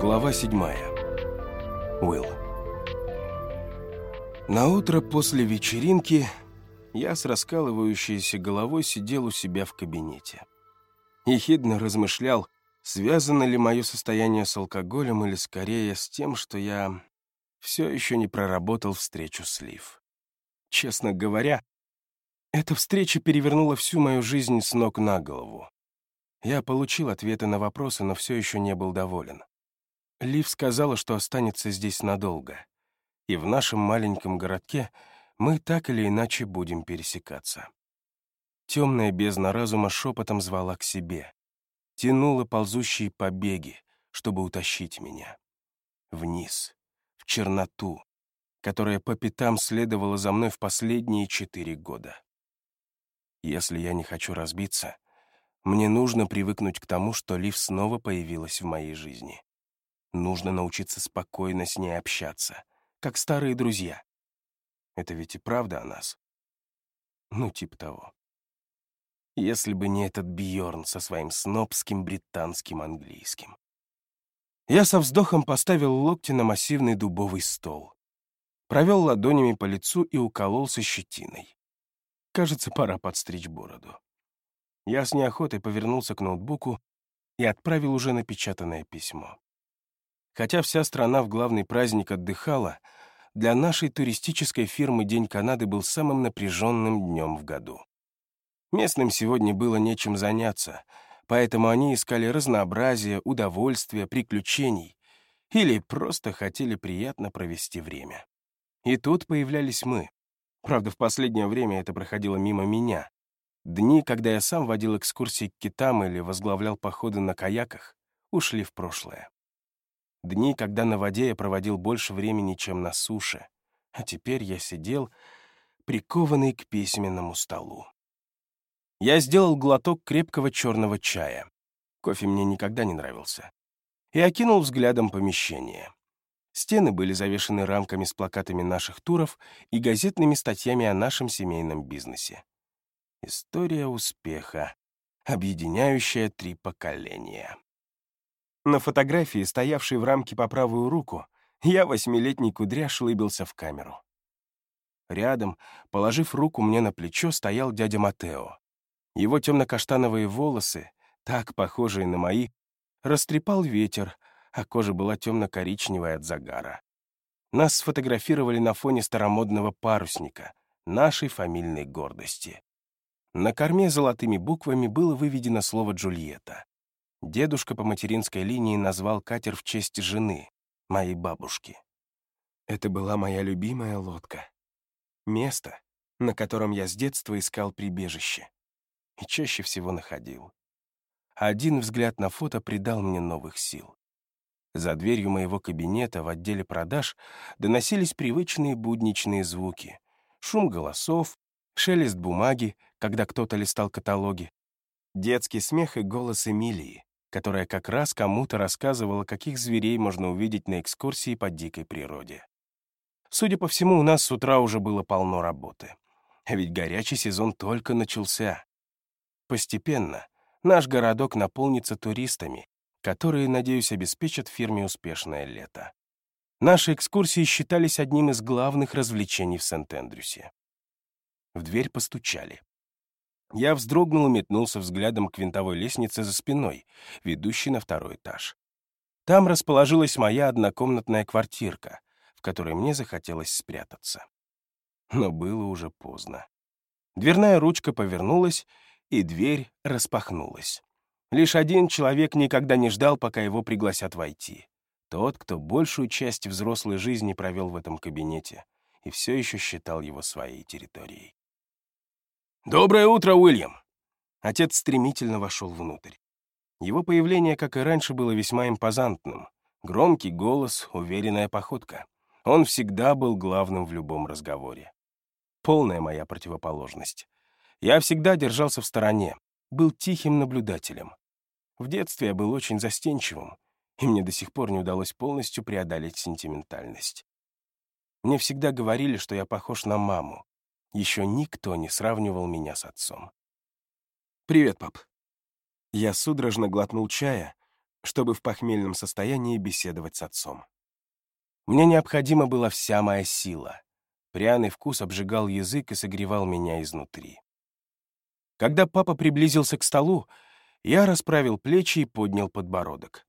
Глава седьмая. Уилл. На утро после вечеринки я с раскалывающейся головой сидел у себя в кабинете. Ехидно размышлял, связано ли мое состояние с алкоголем или скорее с тем, что я все еще не проработал встречу с Лив. Честно говоря, эта встреча перевернула всю мою жизнь с ног на голову. Я получил ответы на вопросы, но все еще не был доволен. Лив сказала, что останется здесь надолго, и в нашем маленьком городке мы так или иначе будем пересекаться. Темная бездна разума шепотом звала к себе, тянула ползущие побеги, чтобы утащить меня. Вниз, в черноту, которая по пятам следовала за мной в последние четыре года. Если я не хочу разбиться — мне нужно привыкнуть к тому, что Лив снова появилась в моей жизни. Нужно научиться спокойно с ней общаться, как старые друзья. Это ведь и правда о нас. Ну, типа того. Если бы не этот Бьорн со своим снобским британским английским. Я со вздохом поставил локти на массивный дубовый стол. Провел ладонями по лицу и укололся щетиной. Кажется, пора подстричь бороду. Я с неохотой повернулся к ноутбуку и отправил уже напечатанное письмо. Хотя вся страна в главный праздник отдыхала, для нашей туристической фирмы День Канады был самым напряженным днем в году. Местным сегодня было нечем заняться, поэтому они искали разнообразие, удовольствия, приключений или просто хотели приятно провести время. И тут появлялись мы. Правда, в последнее время это проходило мимо меня, Дни, когда я сам водил экскурсии к китам или возглавлял походы на каяках, ушли в прошлое. Дни, когда на воде я проводил больше времени, чем на суше, а теперь я сидел, прикованный к письменному столу. Я сделал глоток крепкого черного чая. Кофе мне никогда не нравился. И окинул взглядом помещение. Стены были завешены рамками с плакатами наших туров и газетными статьями о нашем семейном бизнесе. История успеха, объединяющая три поколения. На фотографии, стоявшей в рамке по правую руку, я, восьмилетний кудряш, улыбился в камеру. Рядом, положив руку мне на плечо, стоял дядя Матео. Его темно-каштановые волосы, так похожие на мои, растрепал ветер, а кожа была темно-коричневая от загара. Нас сфотографировали на фоне старомодного парусника, нашей фамильной гордости. На корме золотыми буквами было выведено слово «Джульетта». Дедушка по материнской линии назвал катер в честь жены, моей бабушки. Это была моя любимая лодка. Место, на котором я с детства искал прибежище. И чаще всего находил. Один взгляд на фото придал мне новых сил. За дверью моего кабинета в отделе продаж доносились привычные будничные звуки. Шум голосов, шелест бумаги, когда кто-то листал каталоги, детский смех и голос Эмилии, которая как раз кому-то рассказывала, каких зверей можно увидеть на экскурсии по дикой природе. Судя по всему, у нас с утра уже было полно работы. А ведь горячий сезон только начался. Постепенно наш городок наполнится туристами, которые, надеюсь, обеспечат фирме успешное лето. Наши экскурсии считались одним из главных развлечений в Сент-Эндрюсе. В дверь постучали. Я вздрогнул и метнулся взглядом к винтовой лестнице за спиной, ведущей на второй этаж. Там расположилась моя однокомнатная квартирка, в которой мне захотелось спрятаться. Но было уже поздно. Дверная ручка повернулась, и дверь распахнулась. Лишь один человек никогда не ждал, пока его пригласят войти. Тот, кто большую часть взрослой жизни провел в этом кабинете и все еще считал его своей территорией. «Доброе утро, Уильям!» Отец стремительно вошел внутрь. Его появление, как и раньше, было весьма импозантным. Громкий голос, уверенная походка. Он всегда был главным в любом разговоре. Полная моя противоположность. Я всегда держался в стороне, был тихим наблюдателем. В детстве я был очень застенчивым, и мне до сих пор не удалось полностью преодолеть сентиментальность. Мне всегда говорили, что я похож на маму, еще никто не сравнивал меня с отцом. «Привет, пап». Я судорожно глотнул чая, чтобы в похмельном состоянии беседовать с отцом. Мне необходима была вся моя сила. Пряный вкус обжигал язык и согревал меня изнутри. Когда папа приблизился к столу, я расправил плечи и поднял подбородок.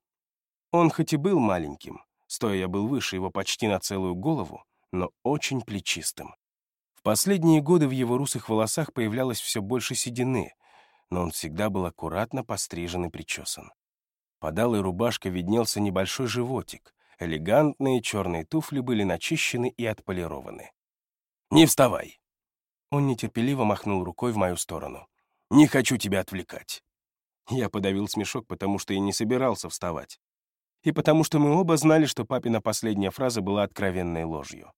Он хоть и был маленьким, стоя я был выше его почти на целую голову, но очень плечистым. В последние годы в его русых волосах появлялось все больше седины, но он всегда был аккуратно пострижен и причесан. Под алой рубашкой виднелся небольшой животик, элегантные черные туфли были начищены и отполированы. «Не вставай!» Он нетерпеливо махнул рукой в мою сторону. «Не хочу тебя отвлекать». Я подавил смешок, потому что и не собирался вставать. И потому что мы оба знали, что папина последняя фраза была откровенной ложью.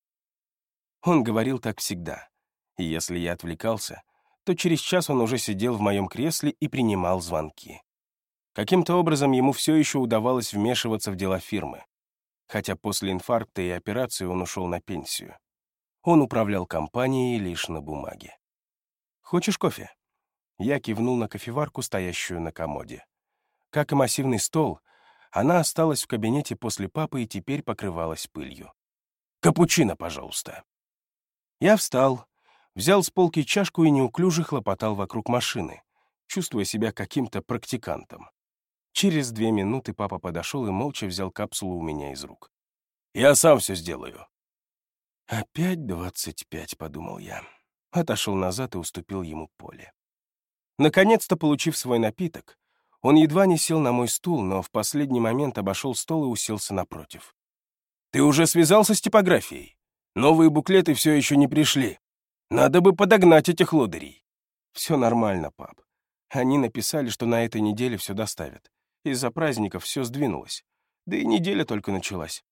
Он говорил так всегда. И если я отвлекался, то через час он уже сидел в моем кресле и принимал звонки. Каким-то образом ему все еще удавалось вмешиваться в дела фирмы, хотя после инфаркта и операции он ушел на пенсию. Он управлял компанией лишь на бумаге. «Хочешь кофе?» Я кивнул на кофеварку, стоящую на комоде. Как и массивный стол, она осталась в кабинете после папы и теперь покрывалась пылью. «Капучино, пожалуйста». Я встал, взял с полки чашку и неуклюже хлопотал вокруг машины, чувствуя себя каким-то практикантом. Через две минуты папа подошел и молча взял капсулу у меня из рук. «Я сам все сделаю». «Опять двадцать пять», — подумал я. Отошел назад и уступил ему поле. Наконец-то, получив свой напиток, он едва не сел на мой стул, но в последний момент обошел стол и уселся напротив. «Ты уже связался с типографией? Новые буклеты все еще не пришли. Надо бы подогнать этих лодырей». «Все нормально, пап. Они написали, что на этой неделе все доставят. Из-за праздников все сдвинулось. Да и неделя только началась».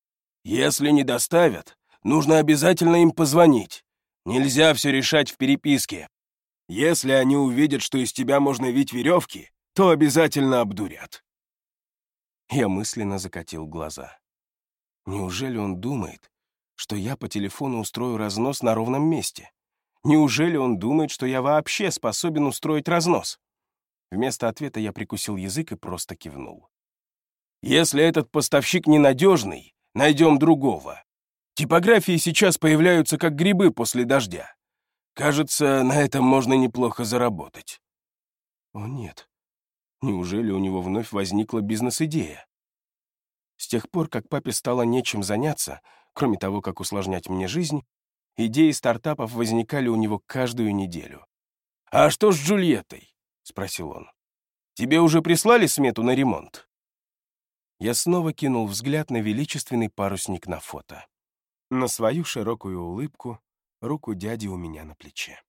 «Если не доставят, нужно обязательно им позвонить. Нельзя все решать в переписке. Если они увидят, что из тебя можно вить веревки, то обязательно обдурят». Я мысленно закатил глаза. Неужели он думает, что я по телефону устрою разнос на ровном месте? Неужели он думает, что я вообще способен устроить разнос? Вместо ответа я прикусил язык и просто кивнул. «Если этот поставщик ненадежный, найдем другого. Типографии сейчас появляются как грибы после дождя. Кажется, на этом можно неплохо заработать». «О нет. Неужели у него вновь возникла бизнес-идея?» С тех пор, как папе стало нечем заняться, кроме того, как усложнять мне жизнь, Идеи стартапов возникали у него каждую неделю. «А что с Джульеттой?» — спросил он. «Тебе уже прислали смету на ремонт?» Я снова кинул взгляд на величественный парусник на фото. На свою широкую улыбку, руку дяди у меня на плече.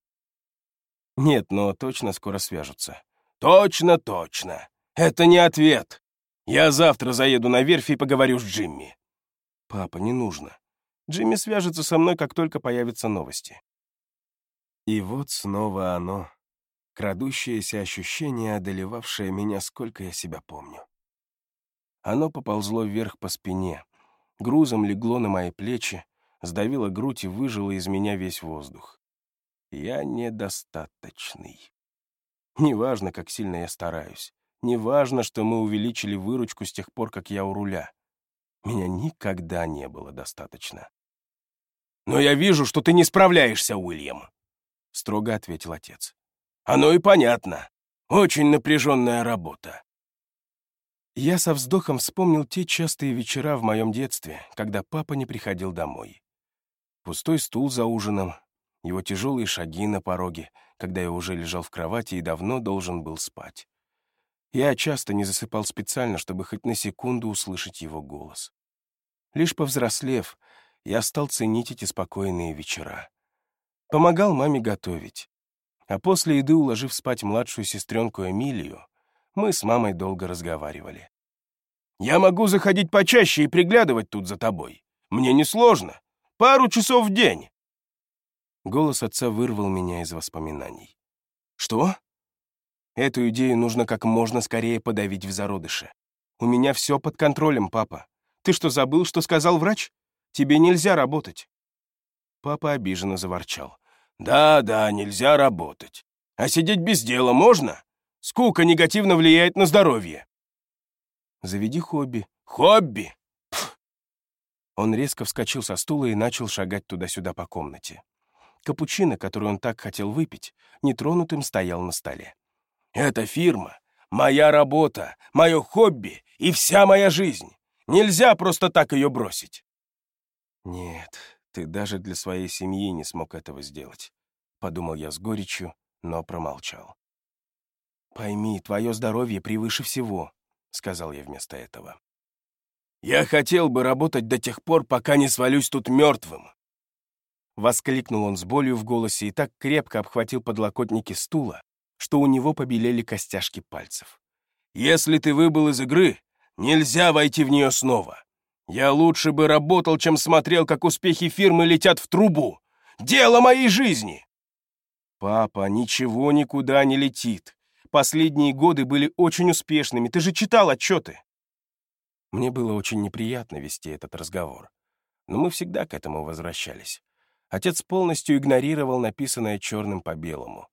«Нет, но точно скоро свяжутся». «Точно, точно! Это не ответ! Я завтра заеду на верфь и поговорю с Джимми». «Папа, не нужно. Джимми свяжется со мной, как только появятся новости. И вот снова оно, крадущееся ощущение, одолевавшее меня, сколько я себя помню. Оно поползло вверх по спине, грузом легло на мои плечи, сдавило грудь и выжило из меня весь воздух. Я недостаточный. Неважно, как сильно я стараюсь. Неважно, что мы увеличили выручку с тех пор, как я у руля. Меня никогда не было достаточно. «Но я вижу, что ты не справляешься, Уильям», — строго ответил отец. «Оно и понятно. Очень напряженная работа». Я со вздохом вспомнил те частые вечера в моем детстве, когда папа не приходил домой. Пустой стул за ужином, его тяжелые шаги на пороге, когда я уже лежал в кровати и давно должен был спать. Я часто не засыпал специально, чтобы хоть на секунду услышать его голос. Лишь повзрослев, я стал ценить эти спокойные вечера. Помогал маме готовить. А после еды, уложив спать младшую сестренку Эмилию, мы с мамой долго разговаривали. «Я могу заходить почаще и приглядывать тут за тобой. Мне несложно. Пару часов в день». Голос отца вырвал меня из воспоминаний. «Что?» Эту идею нужно как можно скорее подавить в зародыше. У меня все под контролем, папа. Ты что, забыл, что сказал врач? Тебе нельзя работать. Папа обиженно заворчал. Да, да, нельзя работать. А сидеть без дела можно? Скука негативно влияет на здоровье. Заведи хобби. Хобби? Он резко вскочил со стула и начал шагать туда-сюда по комнате. Капучино, который он так хотел выпить, нетронутым стоял на столе. «Это фирма, моя работа, мое хобби и вся моя жизнь. Нельзя просто так ее бросить». «Нет, ты даже для своей семьи не смог этого сделать», — подумал я с горечью, но промолчал. «Пойми, твое здоровье превыше всего», — сказал я вместо этого. «Я хотел бы работать до тех пор, пока не свалюсь тут мертвым. Воскликнул он с болью в голосе и так крепко обхватил подлокотники стула, что у него побелели костяшки пальцев. «Если ты выбыл из игры, нельзя войти в нее снова. Я лучше бы работал, чем смотрел, как успехи фирмы летят в трубу. Дело моей жизни!» «Папа, ничего никуда не летит. Последние годы были очень успешными. Ты же читал отчеты!» Мне было очень неприятно вести этот разговор. Но мы всегда к этому возвращались. Отец полностью игнорировал написанное черным по белому.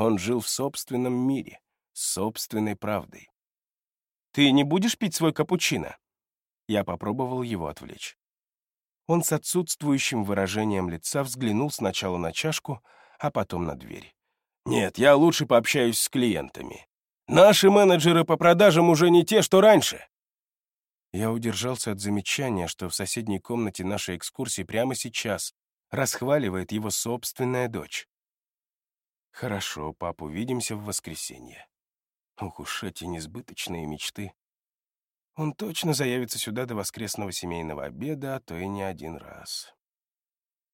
Он жил в собственном мире, с собственной правдой. «Ты не будешь пить свой капучино?» Я попробовал его отвлечь. Он с отсутствующим выражением лица взглянул сначала на чашку, а потом на дверь. «Нет, я лучше пообщаюсь с клиентами. Наши менеджеры по продажам уже не те, что раньше». Я удержался от замечания, что в соседней комнате нашей экскурсии прямо сейчас расхваливает его собственная дочь. Хорошо, пап, увидимся в воскресенье. Ух уж эти несбыточные мечты. Он точно заявится сюда до воскресного семейного обеда, а то и не один раз.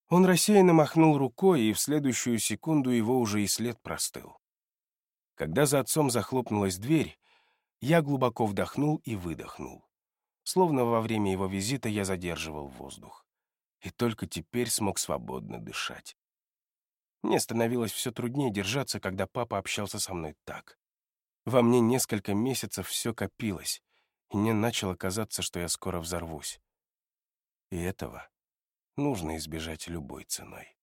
Он рассеянно махнул рукой, и в следующую секунду его уже и след простыл. Когда за отцом захлопнулась дверь, я глубоко вдохнул и выдохнул. Словно во время его визита я задерживал воздух и только теперь смог свободно дышать. Мне становилось все труднее держаться, когда папа общался со мной так. Во мне несколько месяцев все копилось, и мне начало казаться, что я скоро взорвусь. И этого нужно избежать любой ценой.